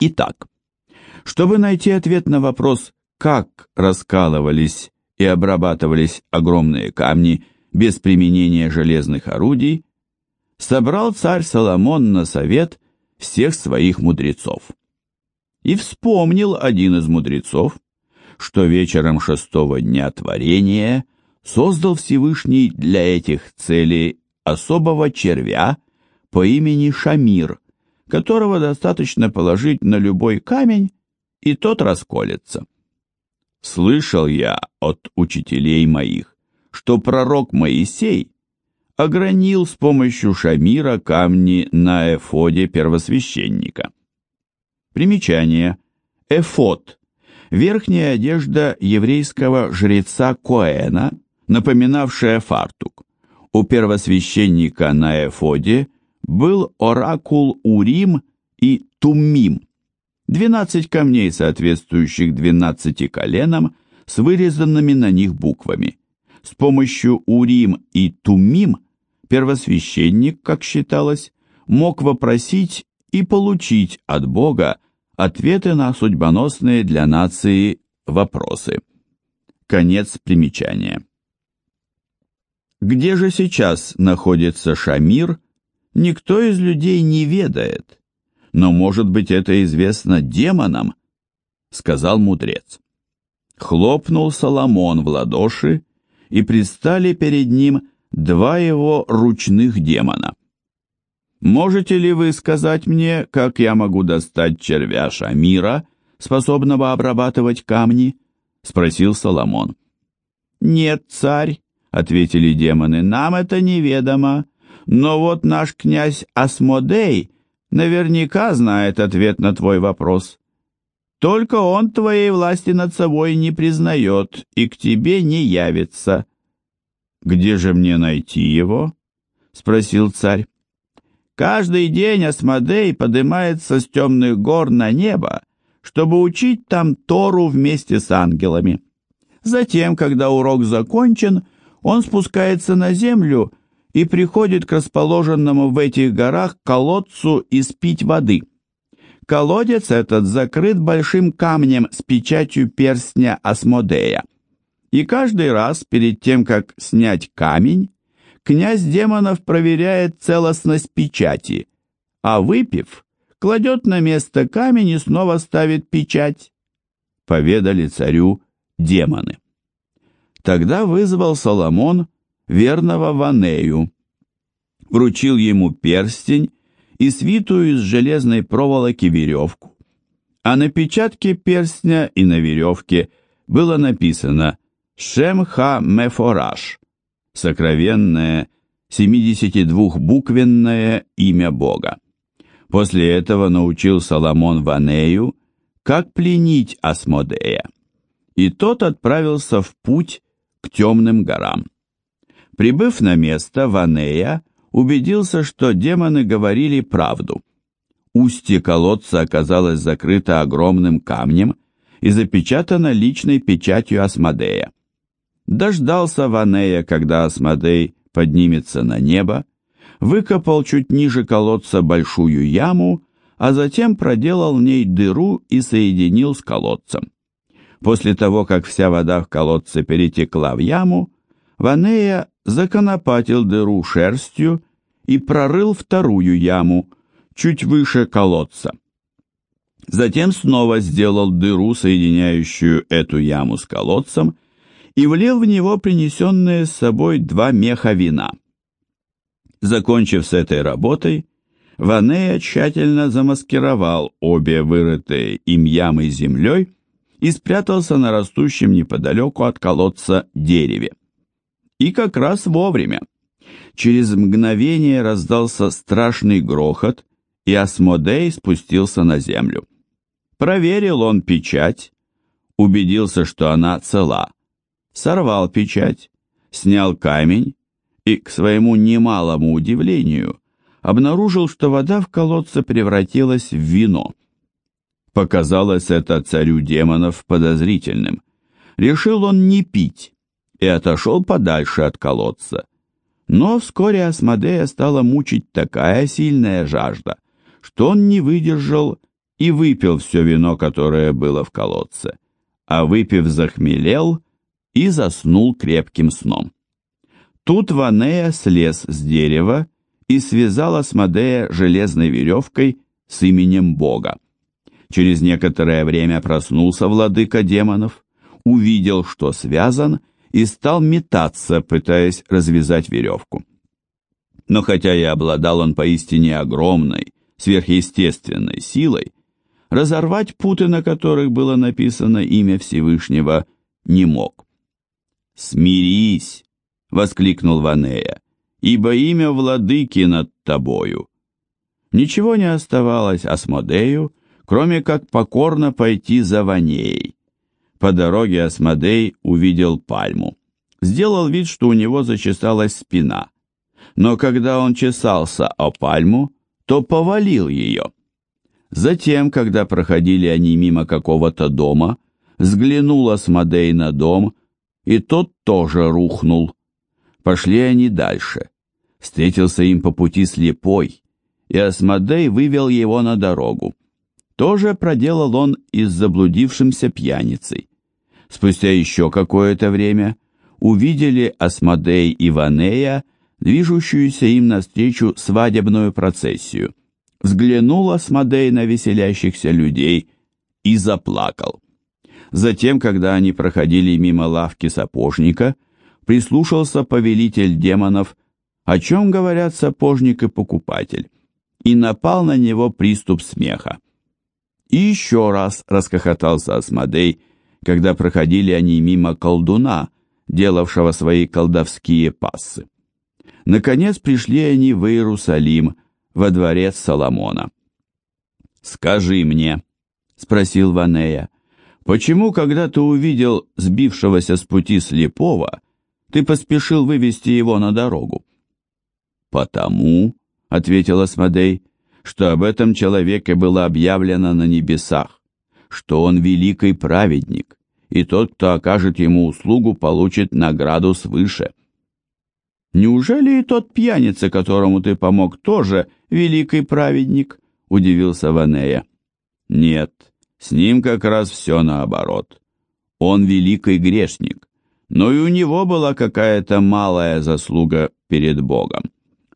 Итак, чтобы найти ответ на вопрос, как раскалывались и обрабатывались огромные камни без применения железных орудий, собрал царь Соломон на совет всех своих мудрецов. И вспомнил один из мудрецов, что вечером шестого дня творения создал Всевышний для этих целей особого червя по имени Шамир, которого достаточно положить на любой камень, и тот расколется. Слышал я от учителей моих, что пророк Моисей огранил с помощью шамира камни на эфоде первосвященника. Примечание. Эфод – верхняя одежда еврейского жреца Коэна, напоминавшая фартук. У первосвященника на эфоде был оракул Урим и Туммим, 12 камней, соответствующих 12 коленам, с вырезанными на них буквами. С помощью Урим и Тумим первосвященник, как считалось, мог вопросить и получить от Бога ответы на судьбоносные для нации вопросы. Конец примечания. Где же сейчас находится Шамир, никто из людей не ведает, но, может быть, это известно демонам, сказал мудрец. Хлопнул Соломон в ладоши, и предстали перед ним два его ручных демона. «Можете ли вы сказать мне, как я могу достать червя Шамира, способного обрабатывать камни?» — спросил Соломон. «Нет, царь», — ответили демоны, — «нам это неведомо, но вот наш князь Асмодей наверняка знает ответ на твой вопрос. Только он твоей власти над собой не признает и к тебе не явится. Где же мне найти его? спросил царь. Каждый день Асмодей поднимается с темных гор на небо, чтобы учить там Тору вместе с ангелами. Затем, когда урок закончен, он спускается на землю и приходит к расположенному в этих горах колодцу испить воды. Колодец этот закрыт большим камнем с печатью перстня Асмодея. И каждый раз, перед тем, как снять камень, князь демонов проверяет целостность печати, а выпив, кладет на место камень и снова ставит печать. Поведали царю демоны. Тогда вызвал Соломон верного Ванею, вручил ему перстень и свитую из железной проволоки веревку. А на печатке перстня и на веревке было написано «Шемха Мефораж» — сокровенное 72-буквенное имя Бога. После этого научил Соломон Ванею, как пленить Асмодея, и тот отправился в путь к темным горам. Прибыв на место, Ванея убедился, что демоны говорили правду. Устье колодца оказалось закрыто огромным камнем и запечатано личной печатью Асмодея. Дождался Ванея, когда Асмодей поднимется на небо, выкопал чуть ниже колодца большую яму, а затем проделал в ней дыру и соединил с колодцем. После того, как вся вода в колодце перетекла в яму, Ванея законопатил дыру шерстью и прорыл вторую яму, чуть выше колодца. Затем снова сделал дыру, соединяющую эту яму с колодцем, и влил в него принесенные с собой два меха вина. Закончив с этой работой, Ванея тщательно замаскировал обе вырытые им ямы землей и спрятался на растущем неподалеку от колодца дереве. И как раз вовремя. Через мгновение раздался страшный грохот, и Асмодей спустился на землю. Проверил он печать, убедился, что она цела, сорвал печать, снял камень и, к своему немалому удивлению, обнаружил, что вода в колодце превратилась в вино. Показалось это царю демонов подозрительным. Решил он не пить, и отошел подальше от колодца. Но вскоре Асмодея стала мучить такая сильная жажда, что он не выдержал и выпил все вино, которое было в колодце, а выпив захмелел и заснул крепким сном. Тут Ванея слез с дерева и связал Асмодея железной веревкой с именем Бога. Через некоторое время проснулся владыка демонов, увидел, что связан, и стал метаться, пытаясь развязать веревку. Но хотя и обладал он поистине огромной, сверхъестественной силой, разорвать путы, на которых было написано имя Всевышнего, не мог. «Смирись!» — воскликнул Ванея, «ибо имя владыки над тобою». Ничего не оставалось Асмодею, кроме как покорно пойти за Ванеей. По дороге Асмодей увидел пальму. Сделал вид, что у него зачесалась спина. Но когда он чесался о пальму, то повалил ее. Затем, когда проходили они мимо какого-то дома, взглянул Асмодей на дом, и тот тоже рухнул. Пошли они дальше. Встретился им по пути слепой, и Асмодей вывел его на дорогу. Тоже проделал он и с заблудившимся пьяницей. Спустя еще какое-то время увидели Асмодей и Ванея, движущуюся им навстречу свадебную процессию. Взглянул Асмодей на веселящихся людей и заплакал. Затем, когда они проходили мимо лавки сапожника, прислушался повелитель демонов, о чем говорят сапожник и покупатель, и напал на него приступ смеха. И еще раз расхохотался Асмодей, когда проходили они мимо колдуна, делавшего свои колдовские пассы. Наконец пришли они в Иерусалим, во дворец Соломона. «Скажи мне», — спросил Ванея, — «почему, когда ты увидел сбившегося с пути слепого, ты поспешил вывести его на дорогу?» «Потому», — ответил Асмодей, — «что об этом человеке было объявлено на небесах, что он великий праведник, и тот, кто окажет ему услугу, получит награду свыше». «Неужели и тот пьяница, которому ты помог, тоже великий праведник?» — удивился Ванея. «Нет, с ним как раз все наоборот. Он великий грешник, но и у него была какая-то малая заслуга перед Богом.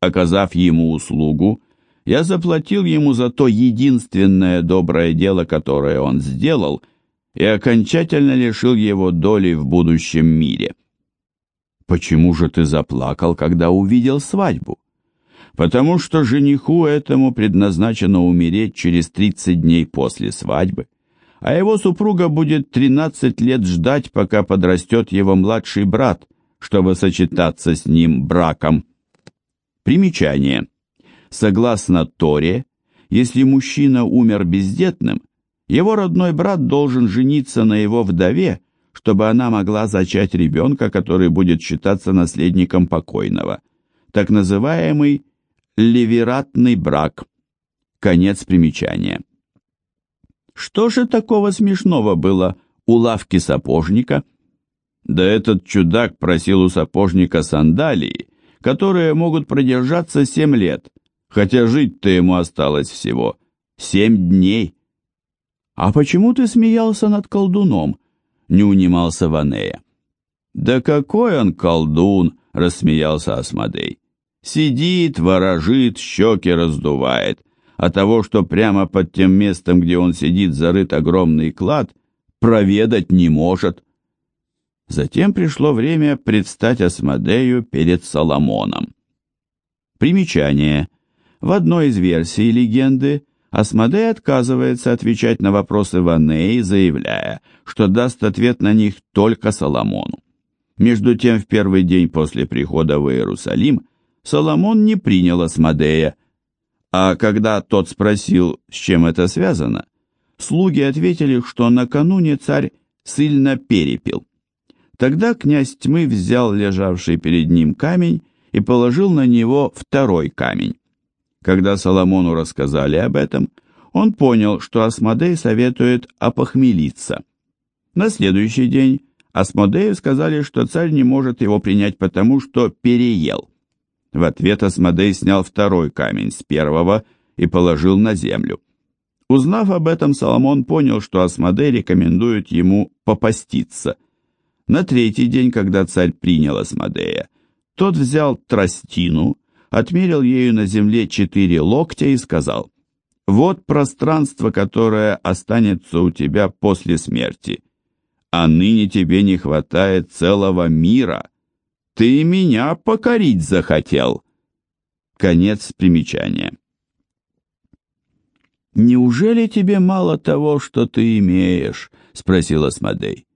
Оказав ему услугу, я заплатил ему за то единственное доброе дело, которое он сделал, и окончательно лишил его доли в будущем мире». Почему же ты заплакал, когда увидел свадьбу? Потому что жениху этому предназначено умереть через 30 дней после свадьбы, а его супруга будет 13 лет ждать, пока подрастет его младший брат, чтобы сочетаться с ним браком. Примечание. Согласно Торе, если мужчина умер бездетным, его родной брат должен жениться на его вдове, чтобы она могла зачать ребенка, который будет считаться наследником покойного, так называемый левератный брак. Конец примечания. Что же такого смешного было у лавки сапожника? Да этот чудак просил у сапожника сандалии, которые могут продержаться семь лет, хотя жить-то ему осталось всего семь дней. А почему ты смеялся над колдуном? не унимался Ванея. «Да какой он колдун!» — рассмеялся Асмодей. «Сидит, ворожит, щеки раздувает. А того, что прямо под тем местом, где он сидит, зарыт огромный клад, проведать не может». Затем пришло время предстать Асмодею перед Соломоном. Примечание. В одной из версий легенды Асмодей отказывается отвечать на вопросы Ванеи, заявляя, что даст ответ на них только Соломону. Между тем, в первый день после прихода в Иерусалим Соломон не принял Асмодея, а когда тот спросил, с чем это связано, слуги ответили, что накануне царь сильно перепил. Тогда князь тьмы взял лежавший перед ним камень и положил на него второй камень. Когда Соломону рассказали об этом, он понял, что Асмодей советует опохмелиться. На следующий день Асмодею сказали, что царь не может его принять потому, что переел. В ответ Асмодей снял второй камень с первого и положил на землю. Узнав об этом, Соломон понял, что Асмодей рекомендует ему попаститься. На третий день, когда царь принял Асмодея, тот взял тростину, отмерил ею на земле четыре локтя и сказал, «Вот пространство, которое останется у тебя после смерти, а ныне тебе не хватает целого мира. Ты меня покорить захотел». Конец примечания. «Неужели тебе мало того, что ты имеешь?» — спросил Асмодей.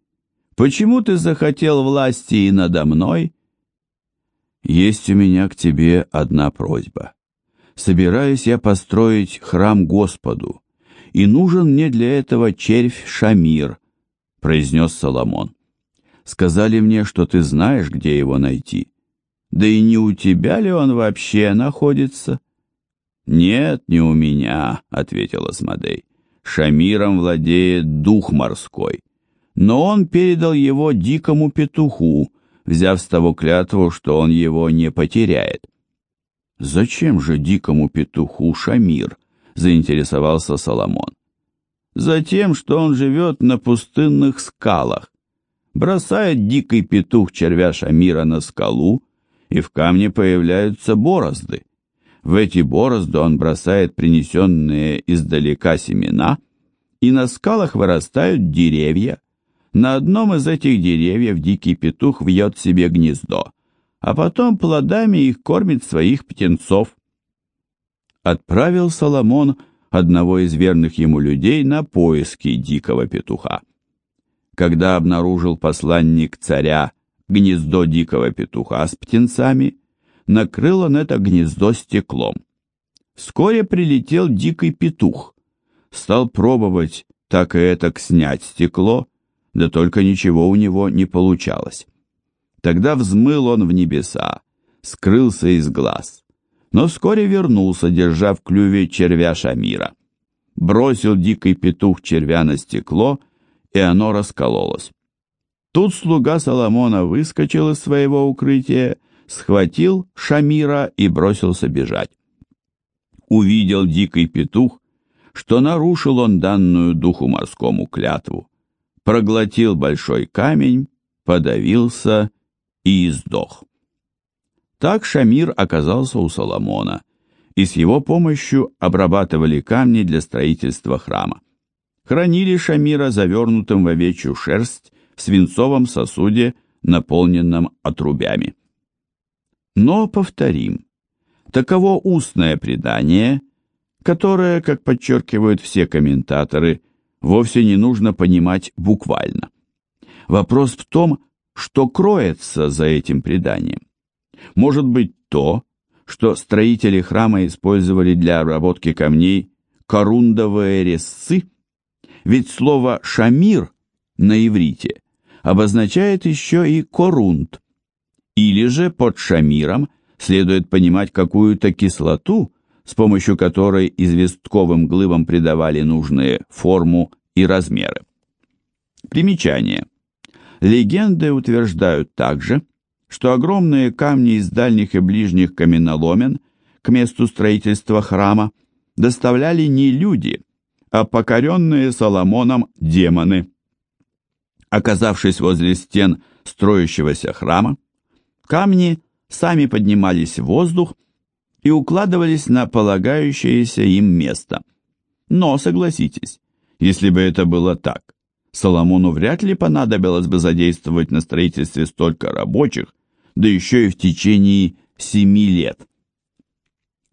«Почему ты захотел власти и надо мной?» «Есть у меня к тебе одна просьба. Собираюсь я построить храм Господу, и нужен мне для этого червь Шамир», — произнес Соломон. «Сказали мне, что ты знаешь, где его найти. Да и не у тебя ли он вообще находится?» «Нет, не у меня», — ответил Асмодей. «Шамиром владеет дух морской, но он передал его дикому петуху, взяв с того клятву, что он его не потеряет». «Зачем же дикому петуху Шамир?» — заинтересовался Соломон. «Затем, что он живет на пустынных скалах. Бросает дикий петух червя Шамира на скалу, и в камне появляются борозды. В эти борозды он бросает принесенные издалека семена, и на скалах вырастают деревья. На одном из этих деревьев дикий петух вьет себе гнездо, а потом плодами их кормит своих птенцов. Отправил Соломон одного из верных ему людей на поиски дикого петуха. Когда обнаружил посланник царя гнездо дикого петуха с птенцами, накрыл он это гнездо стеклом. Вскоре прилетел дикий петух. Стал пробовать так и этак снять стекло, да только ничего у него не получалось. Тогда взмыл он в небеса, скрылся из глаз, но вскоре вернулся, держа в клюве червя Шамира. Бросил дикий петух червя на стекло, и оно раскололось. Тут слуга Соломона выскочил из своего укрытия схватил Шамира и бросился бежать. Увидел дикий петух, что нарушил он данную духу морскому клятву, проглотил большой камень, подавился и издох. Так Шамир оказался у Соломона, и с его помощью обрабатывали камни для строительства храма. Хранили Шамира завернутым в овечью шерсть в свинцовом сосуде, наполненном отрубями. Но повторим, таково устное предание, которое, как подчеркивают все комментаторы, вовсе не нужно понимать буквально. Вопрос в том, что кроется за этим преданием. Может быть то, что строители храма использовали для обработки камней корундовые резцы? Ведь слово «шамир» на иврите обозначает еще и корунд, или же под шамиром следует понимать какую-то кислоту, с помощью которой известковым глыбам придавали нужные форму и размеры. Примечание. Легенды утверждают также, что огромные камни из дальних и ближних каменоломен к месту строительства храма доставляли не люди, а покоренные Соломоном демоны. Оказавшись возле стен строящегося храма, Камни сами поднимались в воздух и укладывались на полагающееся им место. Но, согласитесь, если бы это было так, Соломону вряд ли понадобилось бы задействовать на строительстве столько рабочих, да еще и в течение семи лет.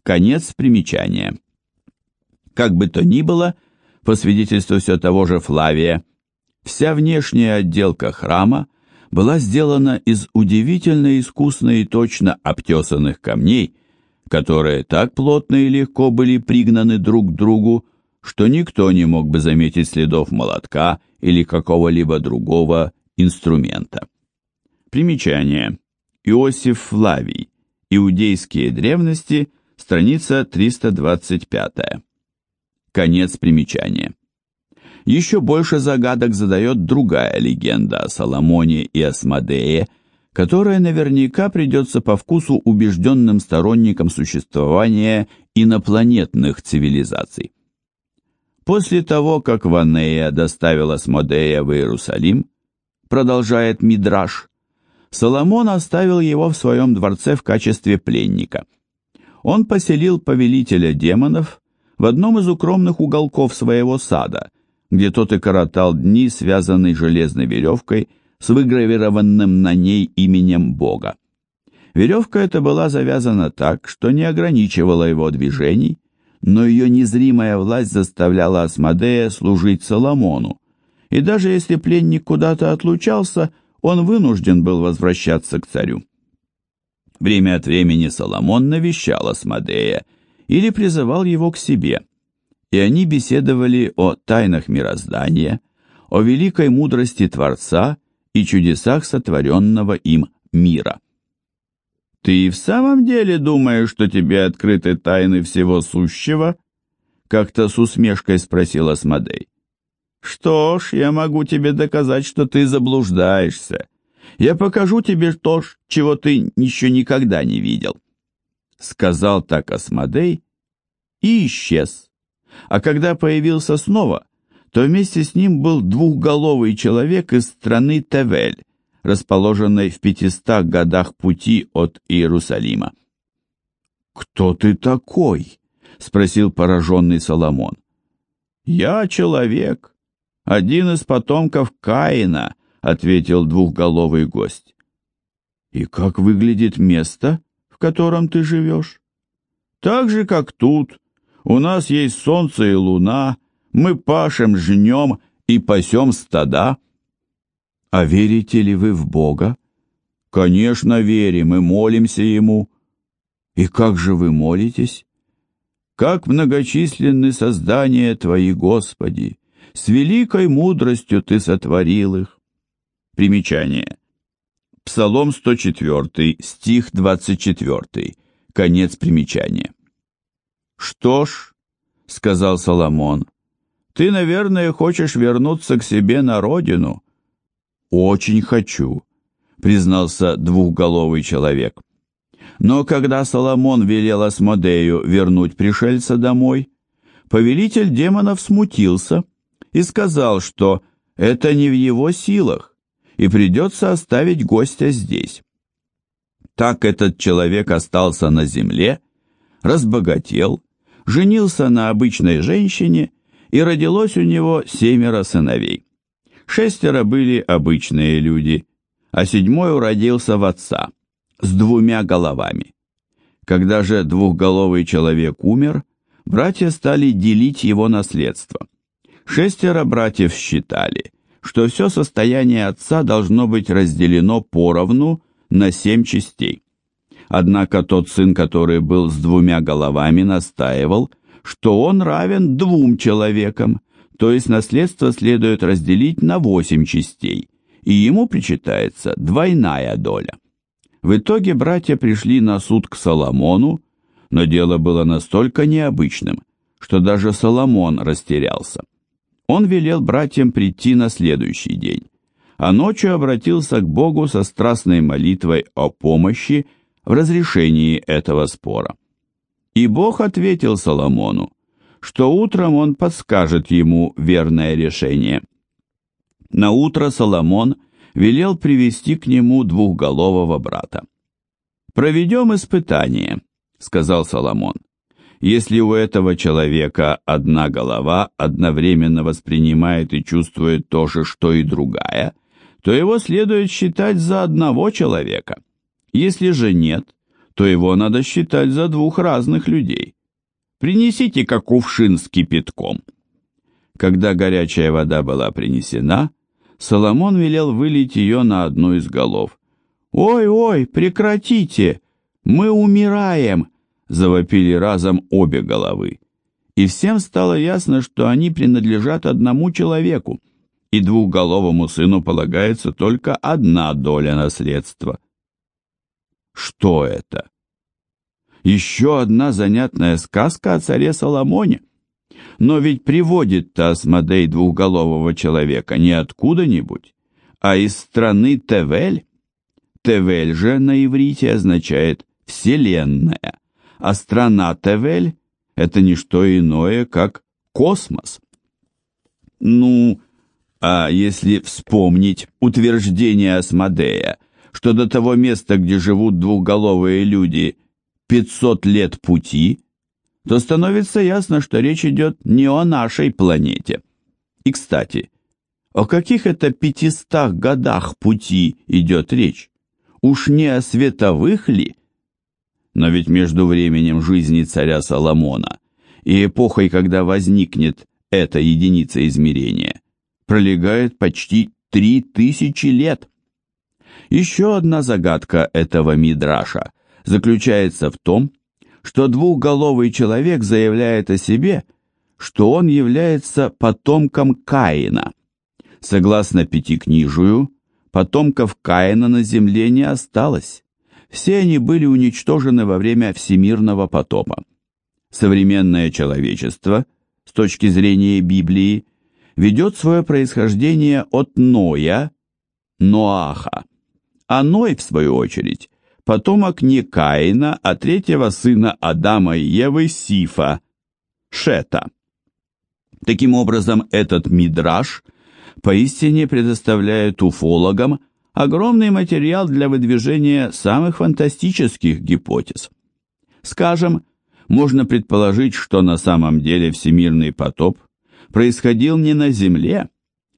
Конец примечания. Как бы то ни было, по свидетельству все того же Флавия, вся внешняя отделка храма была сделана из удивительно искусно и точно обтесанных камней, которые так плотно и легко были пригнаны друг к другу, что никто не мог бы заметить следов молотка или какого-либо другого инструмента. Примечание. Иосиф Флавий. Иудейские древности. Страница 325. Конец примечания. Еще больше загадок задает другая легенда о Соломоне и Асмодее, которая наверняка придется по вкусу убежденным сторонникам существования инопланетных цивилизаций. После того, как Ванея доставила Смодея в Иерусалим, продолжает Мидраш, Соломон оставил его в своем дворце в качестве пленника. Он поселил повелителя демонов в одном из укромных уголков своего сада, где тот и коротал дни, связанный железной веревкой с выгравированным на ней именем Бога. Веревка эта была завязана так, что не ограничивала его движений, но ее незримая власть заставляла Асмодея служить Соломону, и даже если пленник куда-то отлучался, он вынужден был возвращаться к царю. Время от времени Соломон навещал Асмодея или призывал его к себе, и они беседовали о тайнах мироздания, о великой мудрости Творца и чудесах сотворенного им мира. «Ты в самом деле думаешь, что тебе открыты тайны всего сущего?» Как-то с усмешкой спросил Асмодей. «Что ж, я могу тебе доказать, что ты заблуждаешься. Я покажу тебе то, чего ты еще никогда не видел». Сказал так Асмодей и исчез. А когда появился снова, то вместе с ним был двухголовый человек из страны Тевель, расположенной в пятистах годах пути от Иерусалима. «Кто ты такой?» — спросил пораженный Соломон. «Я человек, один из потомков Каина», — ответил двухголовый гость. «И как выглядит место, в котором ты живешь?» «Так же, как тут. У нас есть солнце и луна, мы пашем, жнем и пасем стада». А верите ли вы в Бога? Конечно, верим и молимся Ему. И как же вы молитесь? Как многочисленны создания Твои, Господи! С великой мудростью Ты сотворил их. Примечание. Псалом 104, стих 24. Конец примечания. «Что ж», — сказал Соломон, — «ты, наверное, хочешь вернуться к себе на родину, «Очень хочу», — признался двухголовый человек. Но когда Соломон велел Асмодею вернуть пришельца домой, повелитель демонов смутился и сказал, что это не в его силах, и придется оставить гостя здесь. Так этот человек остался на земле, разбогател, женился на обычной женщине, и родилось у него семеро сыновей. Шестеро были обычные люди, а седьмой уродился в отца, с двумя головами. Когда же двухголовый человек умер, братья стали делить его наследство. Шестеро братьев считали, что все состояние отца должно быть разделено поровну на семь частей. Однако тот сын, который был с двумя головами, настаивал, что он равен двум человекам, то есть наследство следует разделить на восемь частей, и ему причитается двойная доля. В итоге братья пришли на суд к Соломону, но дело было настолько необычным, что даже Соломон растерялся. Он велел братьям прийти на следующий день, а ночью обратился к Богу со страстной молитвой о помощи в разрешении этого спора. И Бог ответил Соломону, что утром он подскажет ему верное решение. На утро Соломон велел привести к нему двухголового брата. «Проведем испытание», — сказал Соломон. «Если у этого человека одна голова одновременно воспринимает и чувствует то же, что и другая, то его следует считать за одного человека. Если же нет, то его надо считать за двух разных людей. Принесите-ка кувшин с кипятком». Когда горячая вода была принесена, Соломон велел вылить ее на одну из голов. «Ой-ой, прекратите! Мы умираем!» — завопили разом обе головы. И всем стало ясно, что они принадлежат одному человеку, и двухголовому сыну полагается только одна доля наследства. Что это? Еще одна занятная сказка о царе Соломоне. Но ведь приводит-то Асмодей двухголового человека не откуда-нибудь, а из страны Тевель. Тевель же на иврите означает «вселенная», а страна Тевель – это не что иное, как космос. Ну, а если вспомнить утверждение Асмодея, что до того места, где живут двухголовые люди, 500 лет пути, то становится ясно, что речь идет не о нашей планете. И, кстати, о каких это 500 годах пути идет речь? Уж не о световых ли? Но ведь между временем жизни царя Соломона и эпохой, когда возникнет эта единица измерения, пролегает почти три тысячи лет. Еще одна загадка этого мидраша заключается в том, что двухголовый человек заявляет о себе, что он является потомком Каина. Согласно Пятикнижию, потомков Каина на земле не осталось. Все они были уничтожены во время всемирного потопа. Современное человечество, с точки зрения Библии, ведет свое происхождение от Ноя, Ноаха. А Ной, в свою очередь, потомок не Каина, а третьего сына Адама и Евы Сифа, Шета. Таким образом, этот мидраж поистине предоставляет уфологам огромный материал для выдвижения самых фантастических гипотез. Скажем, можно предположить, что на самом деле всемирный потоп происходил не на Земле,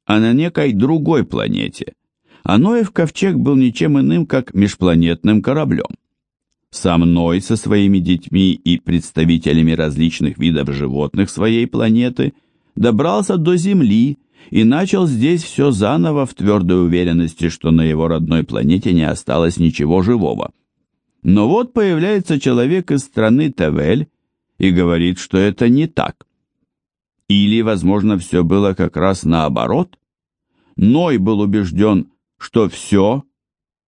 а на некой другой планете – а Ноев ковчег был ничем иным, как межпланетным кораблем. Сам Ной со своими детьми и представителями различных видов животных своей планеты добрался до Земли и начал здесь все заново в твердой уверенности, что на его родной планете не осталось ничего живого. Но вот появляется человек из страны Тавель и говорит, что это не так. Или, возможно, все было как раз наоборот. Ной был убежден, что все,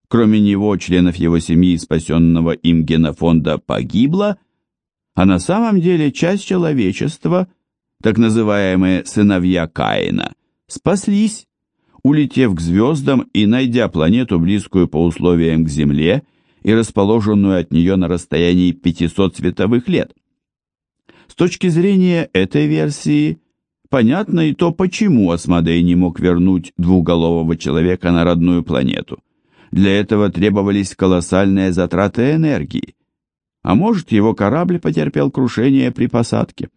кроме него, членов его семьи и спасенного им генофонда, погибло, а на самом деле часть человечества, так называемые сыновья Каина, спаслись, улетев к звездам и найдя планету, близкую по условиям к Земле и расположенную от нее на расстоянии 500 световых лет. С точки зрения этой версии – Понятно и то, почему Асмодей не мог вернуть двухголового человека на родную планету. Для этого требовались колоссальные затраты энергии. А может, его корабль потерпел крушение при посадке.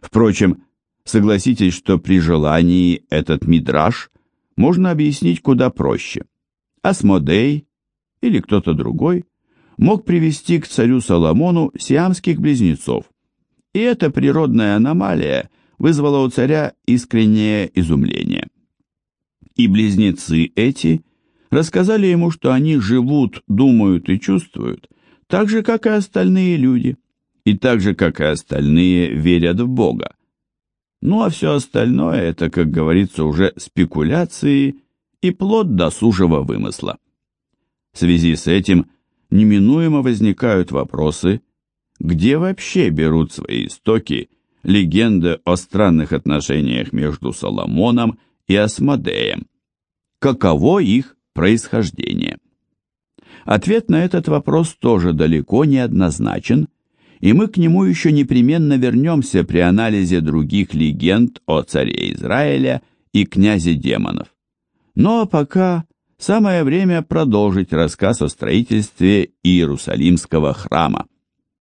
Впрочем, согласитесь, что при желании этот мидраж можно объяснить куда проще. Асмодей или кто-то другой мог привести к царю Соломону сиамских близнецов. И эта природная аномалия – вызвало у царя искреннее изумление. И близнецы эти рассказали ему, что они живут, думают и чувствуют, так же, как и остальные люди, и так же, как и остальные, верят в Бога. Ну а все остальное – это, как говорится, уже спекуляции и плод досужего вымысла. В связи с этим неминуемо возникают вопросы, где вообще берут свои истоки легенда о странных отношениях между Соломоном и Асмодеем. Каково их происхождение? Ответ на этот вопрос тоже далеко не однозначен, и мы к нему еще непременно вернемся при анализе других легенд о царе Израиля и князе демонов. А пока самое время продолжить рассказ о строительстве Иерусалимского храма.